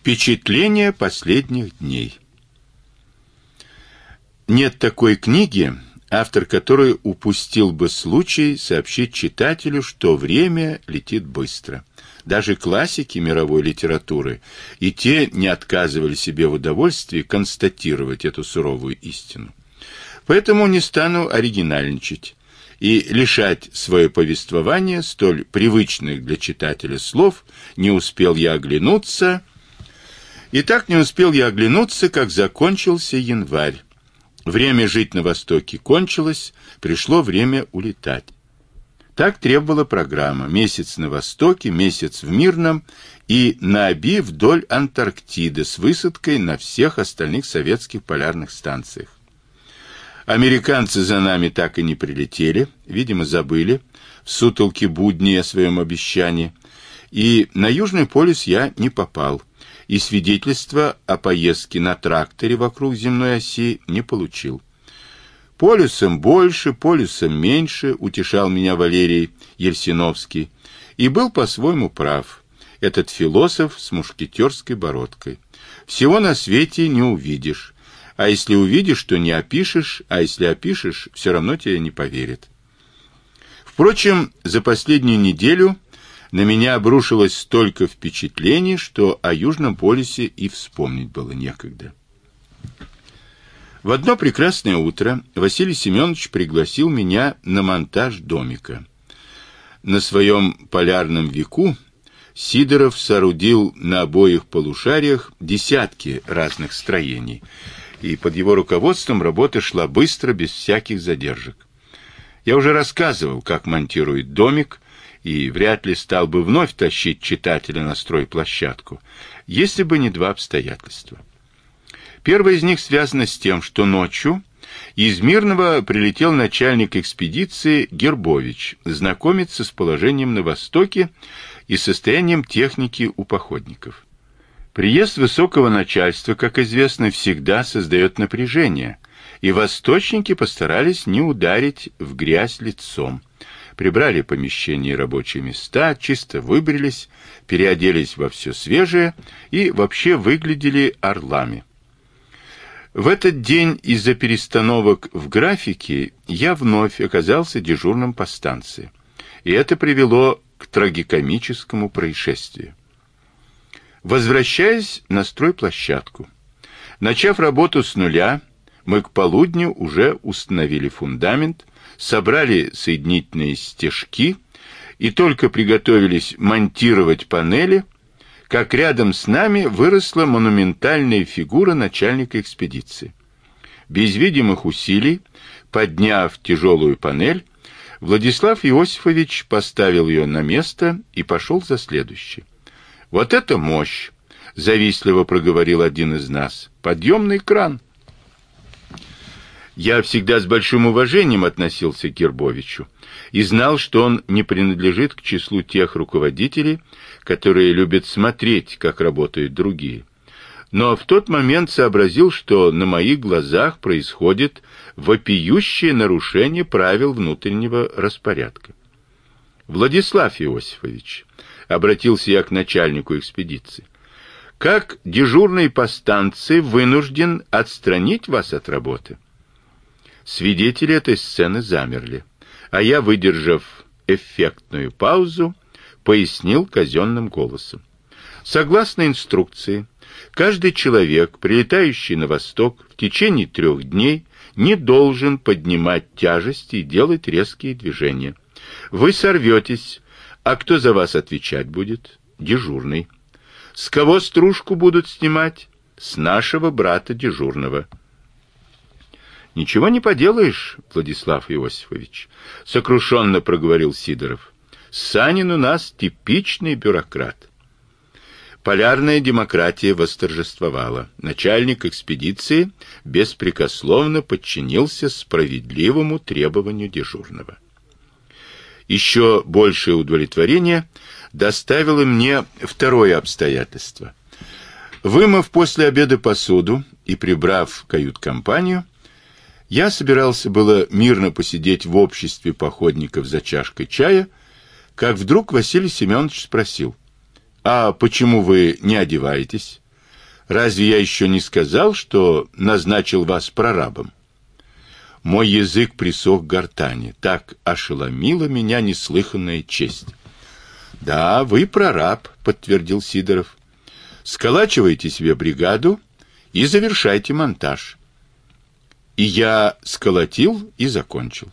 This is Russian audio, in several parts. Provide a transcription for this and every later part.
Впечатление последних дней. Нет такой книги, автор которой упустил бы случай сообщить читателю, что время летит быстро. Даже классики мировой литературы и те не отказывали себе в удовольствии констатировать эту суровую истину. Поэтому не стану оригинальничать и лишать свое повествование столь привычных для читателя слов, не успел я оглянуться, и так не успел я оглянуться, как закончился январь. Время жить на Востоке кончилось, пришло время улетать. Так требовала программа. Месяц на Востоке, месяц в Мирном и на Оби вдоль Антарктиды с высадкой на всех остальных советских полярных станциях. Американцы за нами так и не прилетели, видимо, забыли в сутолке будни о своем обещании, и на Южный полюс я не попал и свидетельства о поездке на тракторе вокруг земной оси не получил. Полюсом больше, полюсом меньше, утешал меня Валерий Ельсиновский, и был по-своему прав. Этот философ с мушкетерской бородкой. Всего на свете не увидишь, а если увидишь, то не опишешь, а если опишешь, все равно тебе не поверят. Впрочем, за последнюю неделю на меня обрушилось столько впечатлений, что о Южном полюсе и вспомнить было некогда. В одно прекрасное утро Василий Семенович пригласил меня на монтаж домика. На своем полярном веку Сидоров соорудил на обоих полушариях десятки разных строений, и под его руководством работа шла быстро, без всяких задержек. Я уже рассказывал, как монтирует домик, и вряд ли стал бы вновь тащить читателя на стройплощадку, если бы не два обстоятельства. Первое из них связано с тем, что ночью из Мирного прилетел начальник экспедиции Гербович знакомиться с положением на Востоке и состоянием техники у походников. Приезд высокого начальства, как известно, всегда создает напряжение, и восточники постарались не ударить в грязь лицом прибрали помещение и рабочие места, чисто выбрились, переоделись во все свежее и вообще выглядели орлами. В этот день из-за перестановок в графике я вновь оказался дежурным по станции, и это привело к трагикомическому происшествию. Возвращаясь на стройплощадку, начав работу с нуля, мы к полудню уже установили фундамент, собрали соединительные стежки и только приготовились монтировать панели, как рядом с нами выросла монументальная фигура начальника экспедиции. Без видимых усилий, подняв тяжелую панель, Владислав Иосифович поставил ее на место и пошел за следующей. «Вот это мощь!» — завистливо проговорил один из нас. «Подъемный кран!» Я всегда с большим уважением относился к Гербовичу и знал, что он не принадлежит к числу тех руководителей, которые любят смотреть, как работают другие. Но в тот момент сообразил, что на моих глазах происходит вопиющее нарушение правил внутреннего распорядка. Владислав Иосифович, обратился я к начальнику экспедиции, как дежурный по станции вынужден отстранить вас от работы? Свидетели этой сцены замерли, а я, выдержав эффектную паузу, пояснил казенным голосом. Согласно инструкции, каждый человек, прилетающий на восток в течение трех дней, не должен поднимать тяжести и делать резкие движения. Вы сорветесь, а кто за вас отвечать будет? Дежурный. С кого стружку будут снимать? С нашего брата дежурного. Ничего не поделаешь, Владислав Иосифович, сокрушенно проговорил Сидоров. Санин у нас типичный бюрократ. Полярная демократия восторжествовала. Начальник экспедиции беспрекословно подчинился справедливому требованию дежурного. Еще большее удовлетворение доставило мне второе обстоятельство. Вымыв после обеда посуду и прибрав кают-компанию, я собирался было мирно посидеть в обществе походников за чашкой чая, как вдруг Василий Семенович спросил, «А почему вы не одеваетесь? Разве я еще не сказал, что назначил вас прорабом? Мой язык присох к гортани. Так ошеломила меня неслыханная честь. Да, вы прораб, подтвердил Сидоров. Сколачивайте себе бригаду и завершайте монтаж. И я сколотил и закончил.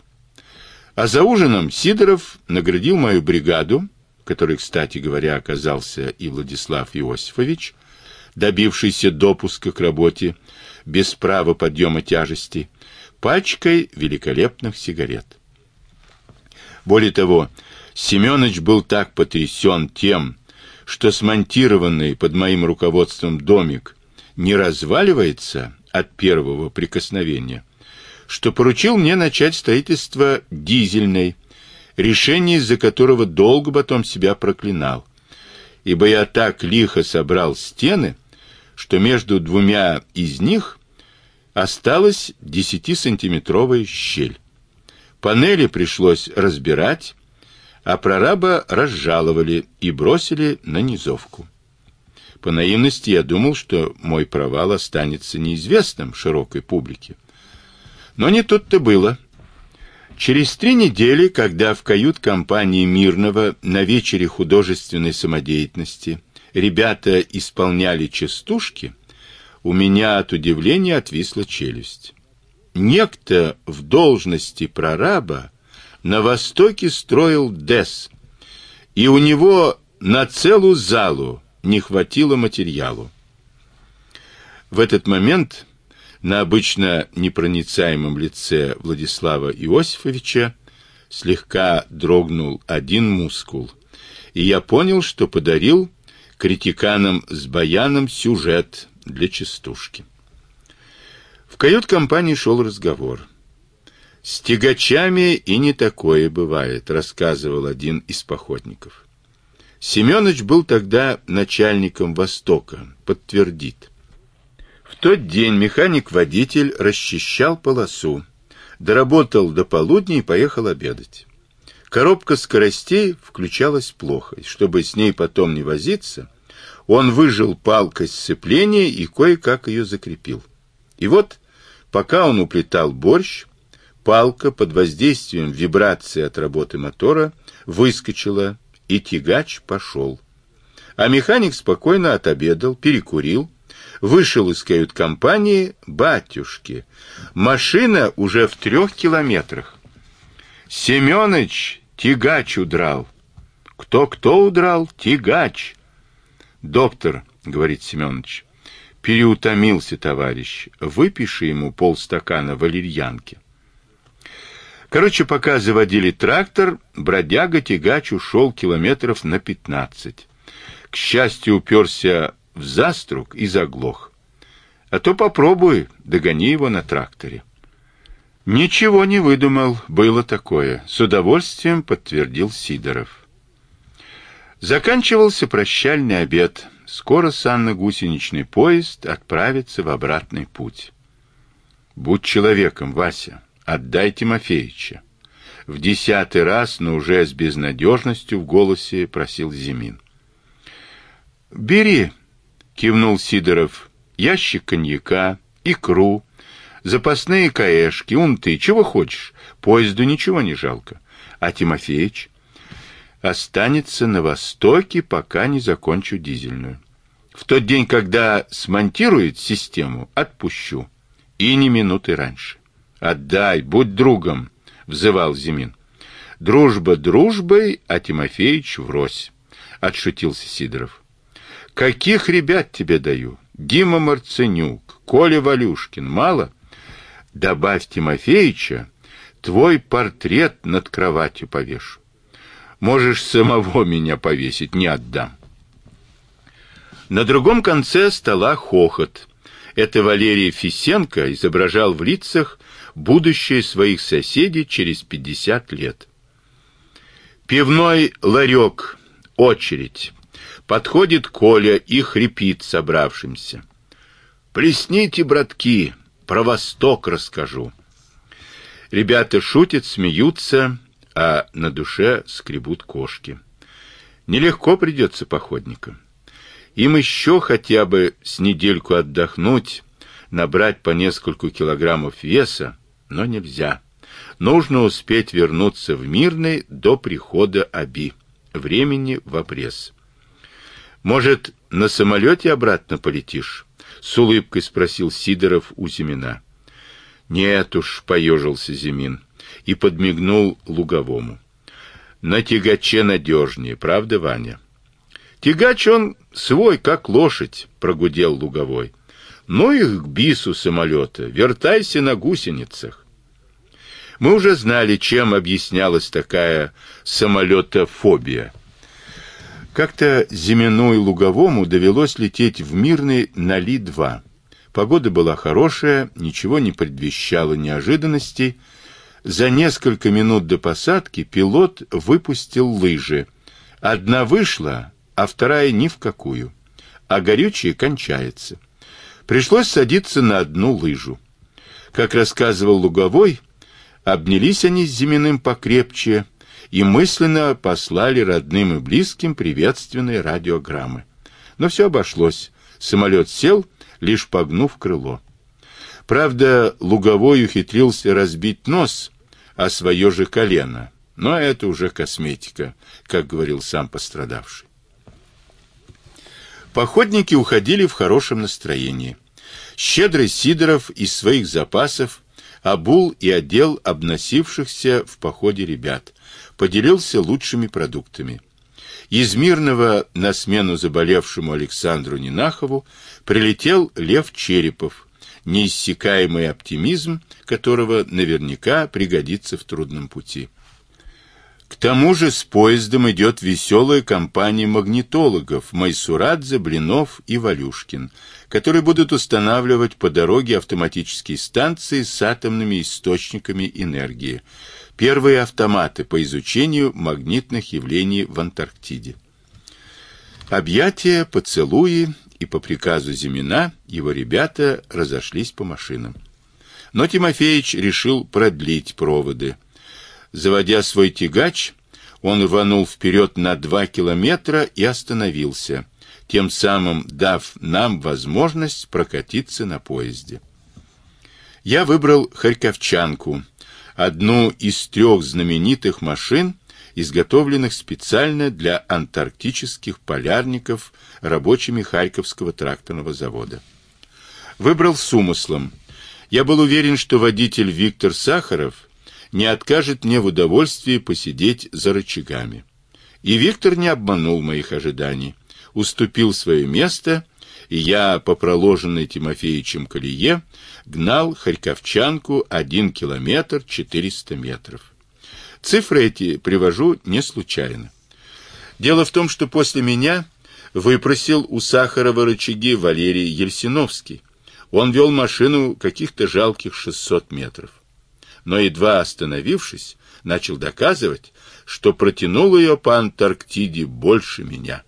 А за ужином Сидоров наградил мою бригаду, которой, кстати говоря, оказался и Владислав Иосифович, добившийся допуска к работе без права подъема тяжести, пачкой великолепных сигарет. Более того, Семёныч был так потрясен тем, что смонтированный под моим руководством домик не разваливается от первого прикосновения, что поручил мне начать строительство дизельной, решение из-за которого долго потом себя проклинал, ибо я так лихо собрал стены, что между двумя из них осталась десятисантиметровая щель. Панели пришлось разбирать, а прораба разжаловали и бросили на низовку. По наивности я думал, что мой провал останется неизвестным широкой публике. Но не тут-то было. Через три недели, когда в кают-компании Мирного на вечере художественной самодеятельности ребята исполняли частушки, у меня от удивления отвисла челюсть. Некто в должности прораба на востоке строил ДЭС, и у него на целую залу не хватило материалу. В этот момент на обычно непроницаемом лице Владислава Иосифовича слегка дрогнул один мускул, и я понял, что подарил критиканам с баяном сюжет для частушки. В кают-компании шел разговор. С тягачами и не такое бывает, рассказывал один из походников. Семёныч был тогда начальником Востока, подтвердит. В тот день механик-водитель расчищал полосу, доработал до полудня и поехал обедать. Коробка скоростей включалась плохо, и чтобы с ней потом не возиться, он выжил палкой сцепления и кое-как ее закрепил. И вот, пока он уплетал борщ, палка под воздействием вибрации от работы мотора выскочила, и тягач пошел. А механик спокойно отобедал, перекурил, вышел из кают-компании, батюшки. Машина уже в трех километрах. Семёныч тягач удрал. Кто-кто удрал? Тягач. Доктор, говорит Семёныч, переутомился товарищ. Выпиши ему полстакана валерьянки. Короче, пока заводили трактор, бродяга-тягач ушел километров на пятнадцать. К счастью, уперся в заструк и заглох. А то попробуй, догони его на тракторе. Ничего не выдумал, было такое, с удовольствием подтвердил Сидоров. Заканчивался прощальный обед. Скоро санно-гусеничный поезд отправится в обратный путь. Будь человеком, Вася. Отдай Тимофеевича. В десятый раз, но уже с безнадежностью в голосе просил Зимин. Бери, кивнул Сидоров. Ящик коньяка, икру, запасные каешки, унты, чего хочешь. Поезду ничего не жалко. А Тимофеич останется на востоке, пока не закончу дизельную. В тот день, когда смонтирует систему, отпущу. И не минуты раньше. Отдай, будь другом, взывал Зимин. Дружба дружбой, а Тимофеич врозь, отшутился Сидоров. Каких ребят тебе даю? Дима Марценюк, Коля Валюшкин, мало? Добавь Тимофеича, твой портрет над кроватью повешу. Можешь самого меня повесить, не отдам. На другом конце стола хохот. Это Валерий Фисенко изображал в лицах будущее своих соседей через пятьдесят лет. Пивной ларек, очередь. Подходит Коля и хрипит собравшимся. Плесните, братки, про Восток расскажу. Ребята шутят, смеются, а на душе скребут кошки. Нелегко придется походникам. Им еще хотя бы с недельку отдохнуть, набрать по нескольку килограммов веса, но нельзя. Нужно успеть вернуться в Мирный до прихода Аби. Времени в обрез. Может, на самолете обратно полетишь? С улыбкой спросил Сидоров у Зимина. Нет уж, поежился Зимин и подмигнул Луговому. На тягаче надежнее, правда, Ваня? Тягач он свой, как лошадь, прогудел Луговой. Ну их к бису самолета, вертайся на гусеницах. Мы уже знали, чем объяснялась такая самолетофобия. Как-то Зимину и Луговому довелось лететь в Мирный на Ли-2. Погода была хорошая, ничего не предвещало неожиданностей. За несколько минут до посадки пилот выпустил лыжи. Одна вышла, а вторая ни в какую. А горючее кончается. Пришлось садиться на одну лыжу. Как рассказывал Луговой, обнялись они с Зиминым покрепче, и мысленно послали родным и близким приветственные радиограммы. Но все обошлось. Самолет сел, лишь погнув крыло. Правда, Луговой ухитрился разбить нос, а свое же колено. Но это уже косметика, как говорил сам пострадавший. Походники уходили в хорошем настроении. Щедрый Сидоров из своих запасов обул и одел обносившихся в походе ребят, поделился лучшими продуктами. Из Мирного на смену заболевшему Александру Нинахову прилетел Лев Черепов, неиссякаемый оптимизм которого наверняка пригодится в трудном пути. К тому же с поездом идет веселая компания магнитологов Майсурадзе, Блинов и Валюшкин, которые будут устанавливать по дороге автоматические станции с атомными источниками энергии, первые автоматы по изучению магнитных явлений в Антарктиде. Объятия, поцелуи и по приказу Зимина его ребята разошлись по машинам. Но Тимофеич решил продлить проводы. Заводя свой тягач, он рванул вперед на два километра и остановился, тем самым дав нам возможность прокатиться на поезде. Я выбрал Харьковчанку — одну из трех знаменитых машин, изготовленных специально для антарктических полярников рабочими Харьковского тракторного завода. Выбрал с умыслом. Я был уверен, что водитель Виктор Сахаров не откажет мне в удовольствии посидеть за рычагами. И Виктор не обманул моих ожиданий, уступил свое место и я по проложенной Тимофеичем колее гнал Харьковчанку один километр четыреста метров. Цифры эти привожу не случайно. Дело в том, что после меня выпросил у Сахарова рычаги Валерий Ельсиновский. Он вел машину каких-то жалких 600 метров. Но едва остановившись, начал доказывать, что протянул ее по Антарктиде больше меня.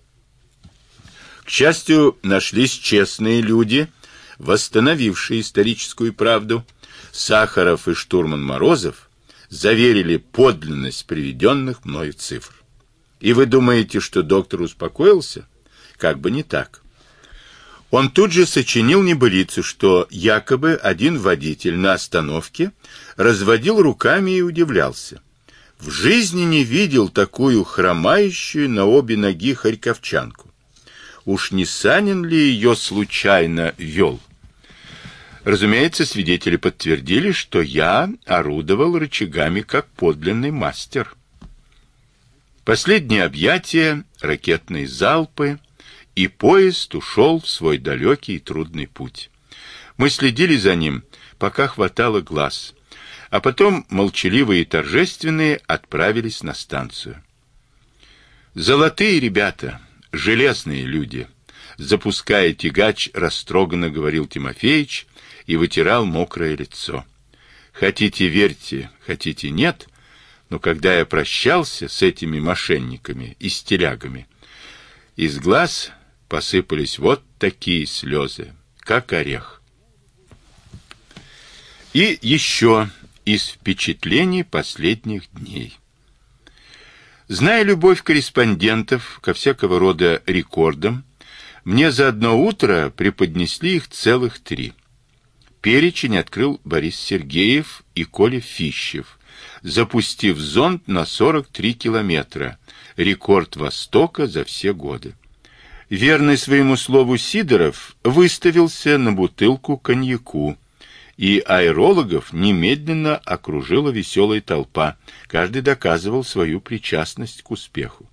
К счастью, нашлись честные люди, восстановившие историческую правду. Сахаров и штурман Морозов заверили подлинность приведенных мною цифр. И вы думаете, что доктор успокоился? Как бы не так. Он тут же сочинил небылицу, что якобы один водитель на остановке разводил руками и удивлялся. В жизни не видел такую хромающую на обе ноги харьковчанку. Уж не Санин ли ее случайно вел? Разумеется, свидетели подтвердили, что я орудовал рычагами как подлинный мастер. Последние объятия, ракетные залпы, и поезд ушел в свой далекий и трудный путь. Мы следили за ним, пока хватало глаз, а потом, молчаливые и торжественные, отправились на станцию. «Золотые ребята!» железные люди. Запуская тягач, растроганно говорил Тимофеич и вытирал мокрое лицо. Хотите верьте, хотите нет, но когда я прощался с этими мошенниками и стилягами, из глаз посыпались вот такие слезы, как орех. И еще из впечатлений последних дней. Зная любовь корреспондентов ко всякого рода рекордам, Мне за одно утро преподнесли их целых три. Перечень открыл Борис Сергеев и Коля Фищев, запустив зонд на 43 километра, рекорд Востока за все годы. Верный своему слову Сидоров выставился на бутылку коньяку, и аэрологов немедленно окружила веселая толпа, каждый доказывал свою причастность к успеху.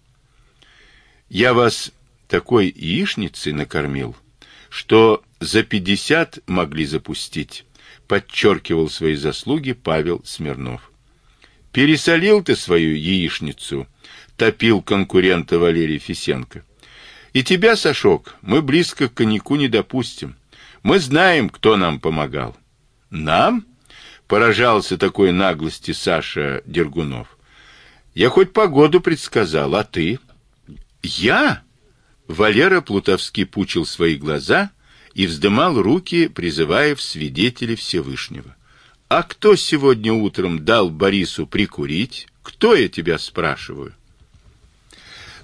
Я вас такой яичницей накормил, что за пятьдесят могли запустить, подчеркивал свои заслуги Павел Смирнов. Пересолил ты свою яичницу, топил конкурента Валерий Фисенко. И тебя, Сашок, мы близко к коньяку не допустим. Мы знаем, кто нам помогал. Нам? Поражался такой наглости Саша Дергунов. Я хоть погоду предсказал, а ты? Я? Валера Плутовский пучил свои глаза и вздымал руки, призывая в свидетели Всевышнего. А кто сегодня утром дал Борису прикурить? Кто я тебя спрашиваю?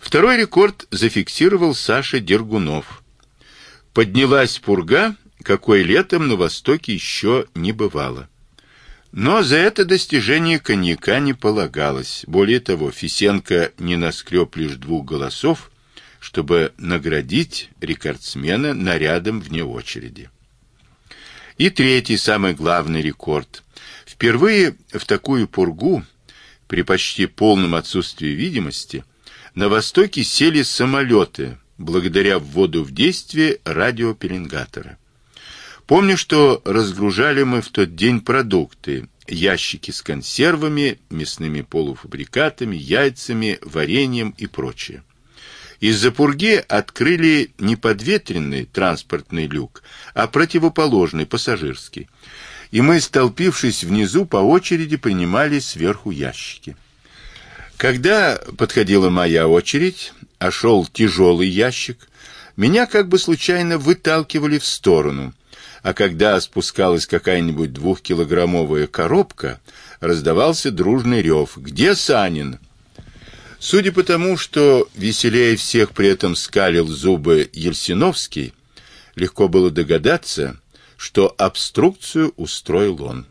Второй рекорд зафиксировал Саша Дергунов. Поднялась пурга, какой летом на востоке еще не бывало. Но за это достижение коньяка не полагалось. Более того, Фисенко не наскреб лишь двух голосов, чтобы наградить рекордсмена нарядом вне очереди. И третий, самый главный рекорд. Впервые в такую пургу, при почти полном отсутствии видимости, на востоке сели самолеты, благодаря вводу в действие радиопеленгатора. Помню, что разгружали мы в тот день продукты, ящики с консервами, мясными полуфабрикатами, яйцами, вареньем и прочее. Из-за пурги открыли не подветренный транспортный люк, а противоположный пассажирский. И мы, столпившись внизу, по очереди принимали сверху ящики. Когда подходила моя очередь, а шел тяжелый ящик, меня как бы случайно выталкивали в сторону, а когда спускалась какая-нибудь двухкилограммовая коробка, раздавался дружный рев «Где Санин?». Судя по тому, что веселее всех при этом скалил зубы Ельсиновский, легко было догадаться, что обструкцию устроил он.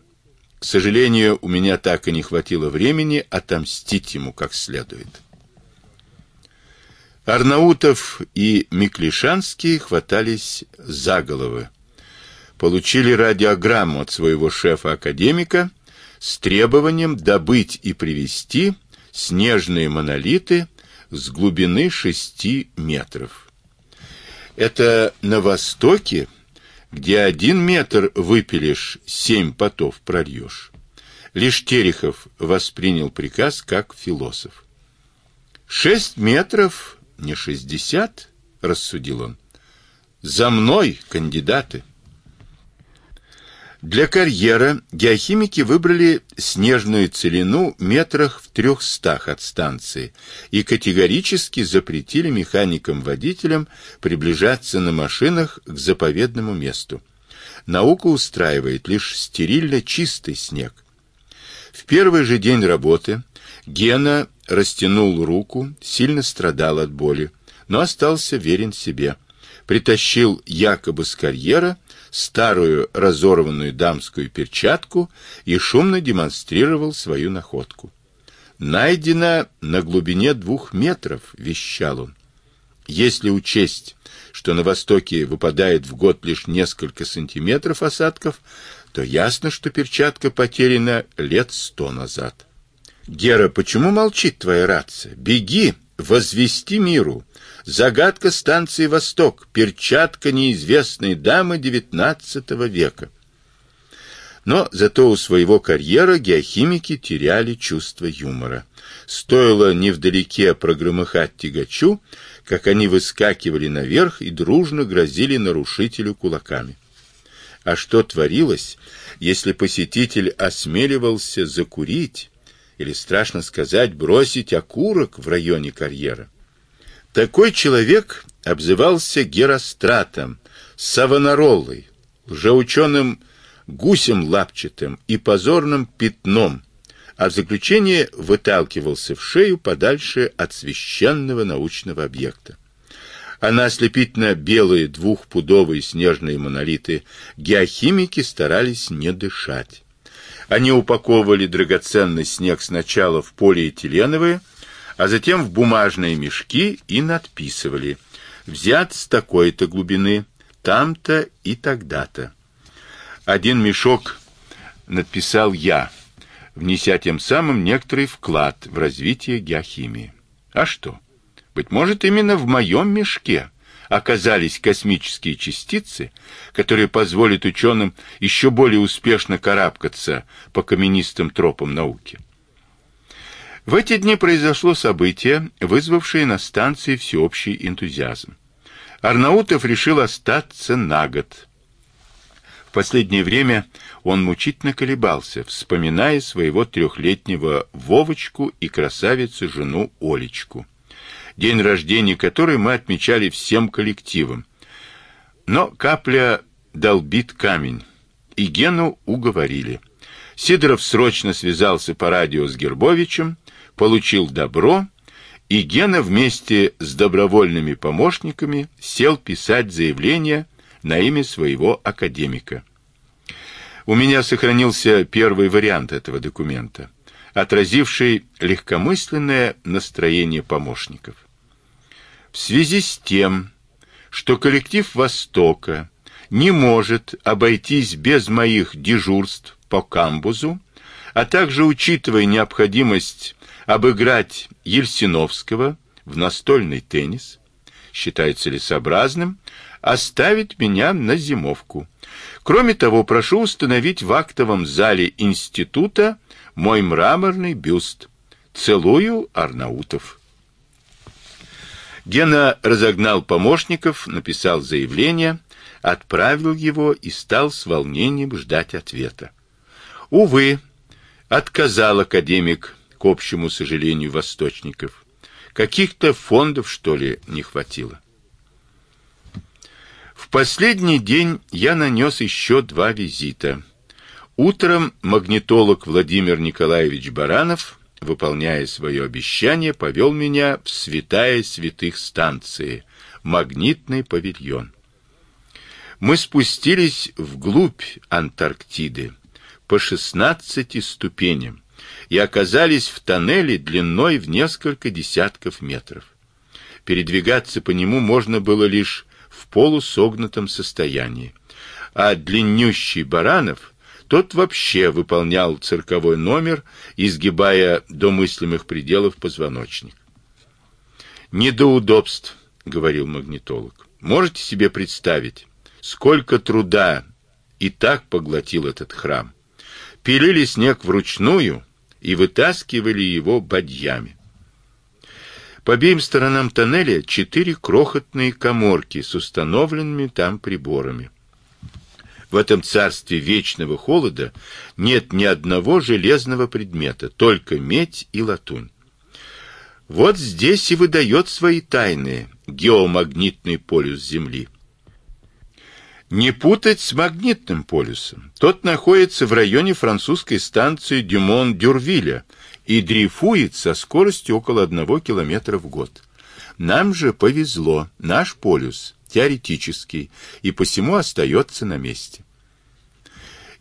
К сожалению, у меня так и не хватило времени отомстить ему как следует. Арнаутов и Миклишанский хватались за головы. Получили радиограмму от своего шефа-академика с требованием добыть и привезти снежные монолиты с глубины шести метров. Это на востоке, где один метр выпилишь, семь потов прольешь. Лишь Терехов воспринял приказ как философ. Шесть метров, не шестьдесят, рассудил он. За мной кандидаты. Для карьера геохимики выбрали снежную целину метрах в трехстах от станции и категорически запретили механикам-водителям приближаться на машинах к заповедному месту. Наука устраивает лишь стерильно чистый снег. В первый же день работы Гена растянул руку, сильно страдал от боли, но остался верен себе. Притащил якобы с карьера старую разорванную дамскую перчатку и шумно демонстрировал свою находку. «Найдено на глубине двух метров», — вещал он. Если учесть, что на востоке выпадает в год лишь несколько сантиметров осадков, то ясно, что перчатка потеряна лет сто назад. «Гера, почему молчит твоя рация? Беги, возвести миру!» Загадка станции «Восток», перчатка неизвестной дамы XIX века. Но зато у своего карьера геохимики теряли чувство юмора. Стоило невдалеке прогромыхать тягачу, как они выскакивали наверх и дружно грозили нарушителю кулаками. А что творилось, если посетитель осмеливался закурить или, страшно сказать, бросить окурок в районе карьера? Такой человек обзывался Геростратом, Савонаролой, лжеученым гусем лапчатым и позорным пятном, а в заключение выталкивался в шею подальше от священного научного объекта. а на ослепительно белые двухпудовые снежные монолиты геохимики старались не дышать. Они упаковывали драгоценный снег сначала в полиэтиленовые, а затем в бумажные мешки и надписывали «Взят с такой-то глубины, там-то и тогда-то». Один мешок надписал я, внеся тем самым некоторый вклад в развитие геохимии. А что? Быть может, именно в моем мешке оказались космические частицы, которые позволят ученым еще более успешно карабкаться по каменистым тропам науки. В эти дни произошло событие, вызвавшее на станции всеобщий энтузиазм. Арнаутов решил остаться на год. В последнее время он мучительно колебался, вспоминая своего трехлетнего Вовочку и красавицу жену Олечку день рождения которой мы отмечали всем коллективом. Но капля долбит камень, и Гену уговорили. Сидоров срочно связался по радио с Гербовичем, получил добро, и Гена вместе с добровольными помощниками сел писать заявление на имя своего академика. У меня сохранился первый вариант этого документа отразивший легкомысленное настроение помощников. В связи с тем, что коллектив Востока не может обойтись без моих дежурств по камбузу, а также учитывая необходимость обыграть Ельсиновского в настольный теннис, считаю целесообразным оставить меня на зимовку. Кроме того, прошу установить в актовом зале института мой мраморный бюст. Целую, Арнаутов. Гена разогнал помощников, написал заявление, отправил его и стал с волнением ждать ответа. Увы, отказал академик к общему сожалению восточников. Каких-то фондов, что ли, не хватило. В последний день я нанес еще два визита. Утром магнитолог Владимир Николаевич Баранов, выполняя свое обещание, повел меня в святая святых станции, магнитный павильон. Мы спустились вглубь Антарктиды по 16 ступеням и оказались в тоннеле длиной в несколько десятков метров. Передвигаться по нему можно было лишь в полусогнутом состоянии, а длиннющий Баранов тот вообще выполнял цирковой номер, изгибая до мыслимых пределов позвоночник. «Не до удобств», — говорил магнитолог. «Можете себе представить, сколько труда и так поглотил этот храм? Пилили снег вручную и вытаскивали его бадьями. По обеим сторонам тоннеля четыре крохотные каморки с установленными там приборами. В этом царстве вечного холода нет ни одного железного предмета, только медь и латунь. Вот здесь и выдает свои тайны геомагнитный полюс Земли. Не путать с магнитным полюсом. Тот находится в районе французской станции Дюмон-Дюрвиля и дрейфует со скоростью около одного километра в год. Нам же повезло, наш полюс теоретический, и посему остается на месте.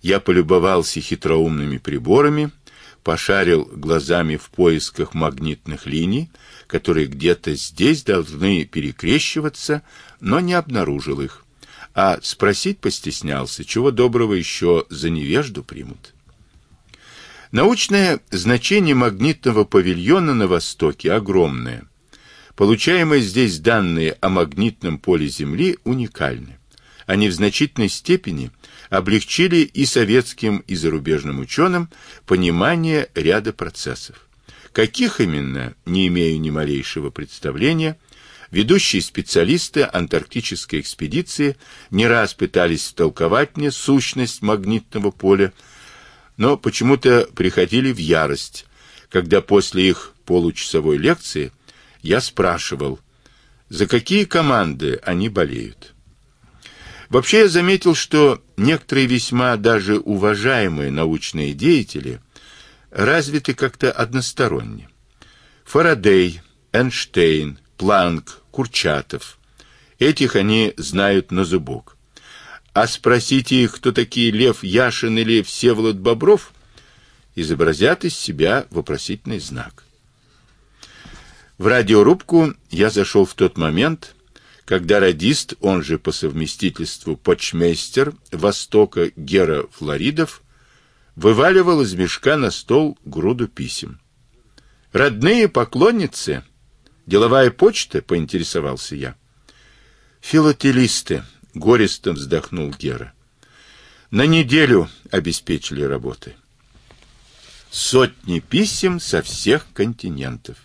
Я полюбовался хитроумными приборами, пошарил глазами в поисках магнитных линий, которые где-то здесь должны перекрещиваться, но не обнаружил их. А спросить постеснялся, чего доброго еще за невежду примут. Научное значение магнитного павильона на Востоке огромное. Получаемые здесь данные о магнитном поле Земли уникальны. Они в значительной степени облегчили и советским, и зарубежным ученым понимание ряда процессов. Каких именно, не имею ни малейшего представления. Ведущие специалисты антарктической экспедиции не раз пытались толковать мне сущность магнитного поля, но почему-то приходили в ярость, когда после их получасовой лекции я спрашивал, за какие команды они болеют. Вообще я заметил, что некоторые весьма даже уважаемые научные деятели развиты как-то односторонне. Фарадей, Эйнштейн, Планк, Курчатов Этих они знают на зубок. А спросите их, кто такие Лев Яшин или Всеволод Бобров, изобразят из себя вопросительный знак. В радиорубку я зашел в тот момент, когда радист, он же по совместительству почмейстер Востока Гера Флоридов, вываливал из мешка на стол груду писем. Родные поклонницы, деловая почта, поинтересовался я. Филателисты, горестно вздохнул Гера. На неделю обеспечили работы. Сотни писем со всех континентов.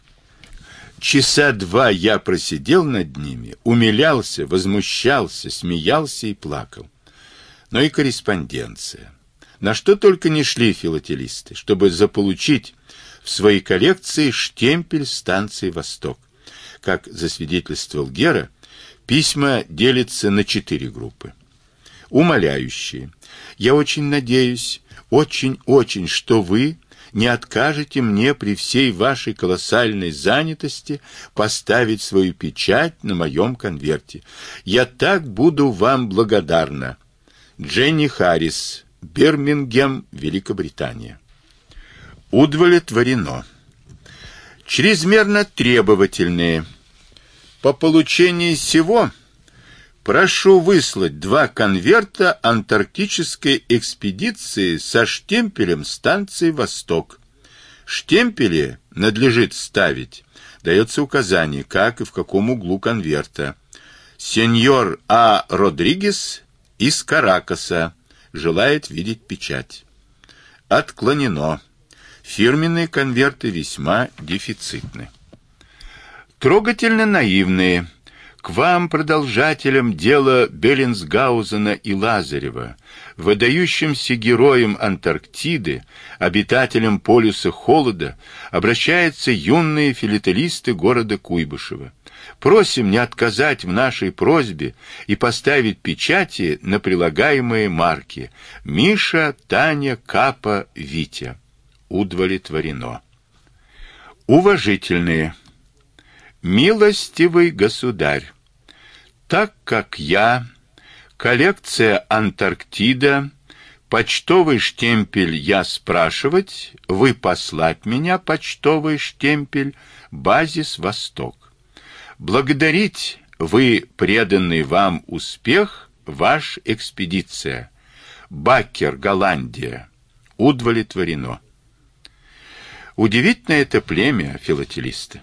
Часа два я просидел над ними, умилялся, возмущался, смеялся и плакал. Но и корреспонденция. На что только не шли филателисты, чтобы заполучить в своей коллекции штемпель станции «Восток». Как засвидетельствовал Гера, письма делятся на четыре группы. Умоляющие. Я очень надеюсь, очень-очень, что вы не откажете мне при всей вашей колоссальной занятости поставить свою печать на моем конверте. Я так буду вам благодарна. Дженни Харрис, Бирмингем, Великобритания. Удовлетворено. Чрезмерно требовательные. По получении всего прошу выслать два конверта антарктической экспедиции со штемпелем станции Восток. Штемпели надлежит ставить. Дается указание, как и в каком углу конверта. Сеньор А. Родригес из Каракаса желает видеть печать. Отклонено. Фирменные конверты весьма дефицитны. Трогательно наивные. К вам, продолжателям дела Беллинсгаузена и Лазарева, выдающимся героям Антарктиды, обитателям полюса холода, обращаются юные филателисты города Куйбышева. Просим не отказать в нашей просьбе и поставить печати на прилагаемые марки Миша, Таня, Капа, Витя. Удовлетворено. Уважительные. Милостивый государь, так как я, коллекция Антарктида, почтовый штемпель я спрашивать, вы послать меня почтовый штемпель, базис Восток благодарить вы преданный вам успех, ваш экспедиция. Бакер, Голландия. Удовлетворено. Удивительное это племя филателисты.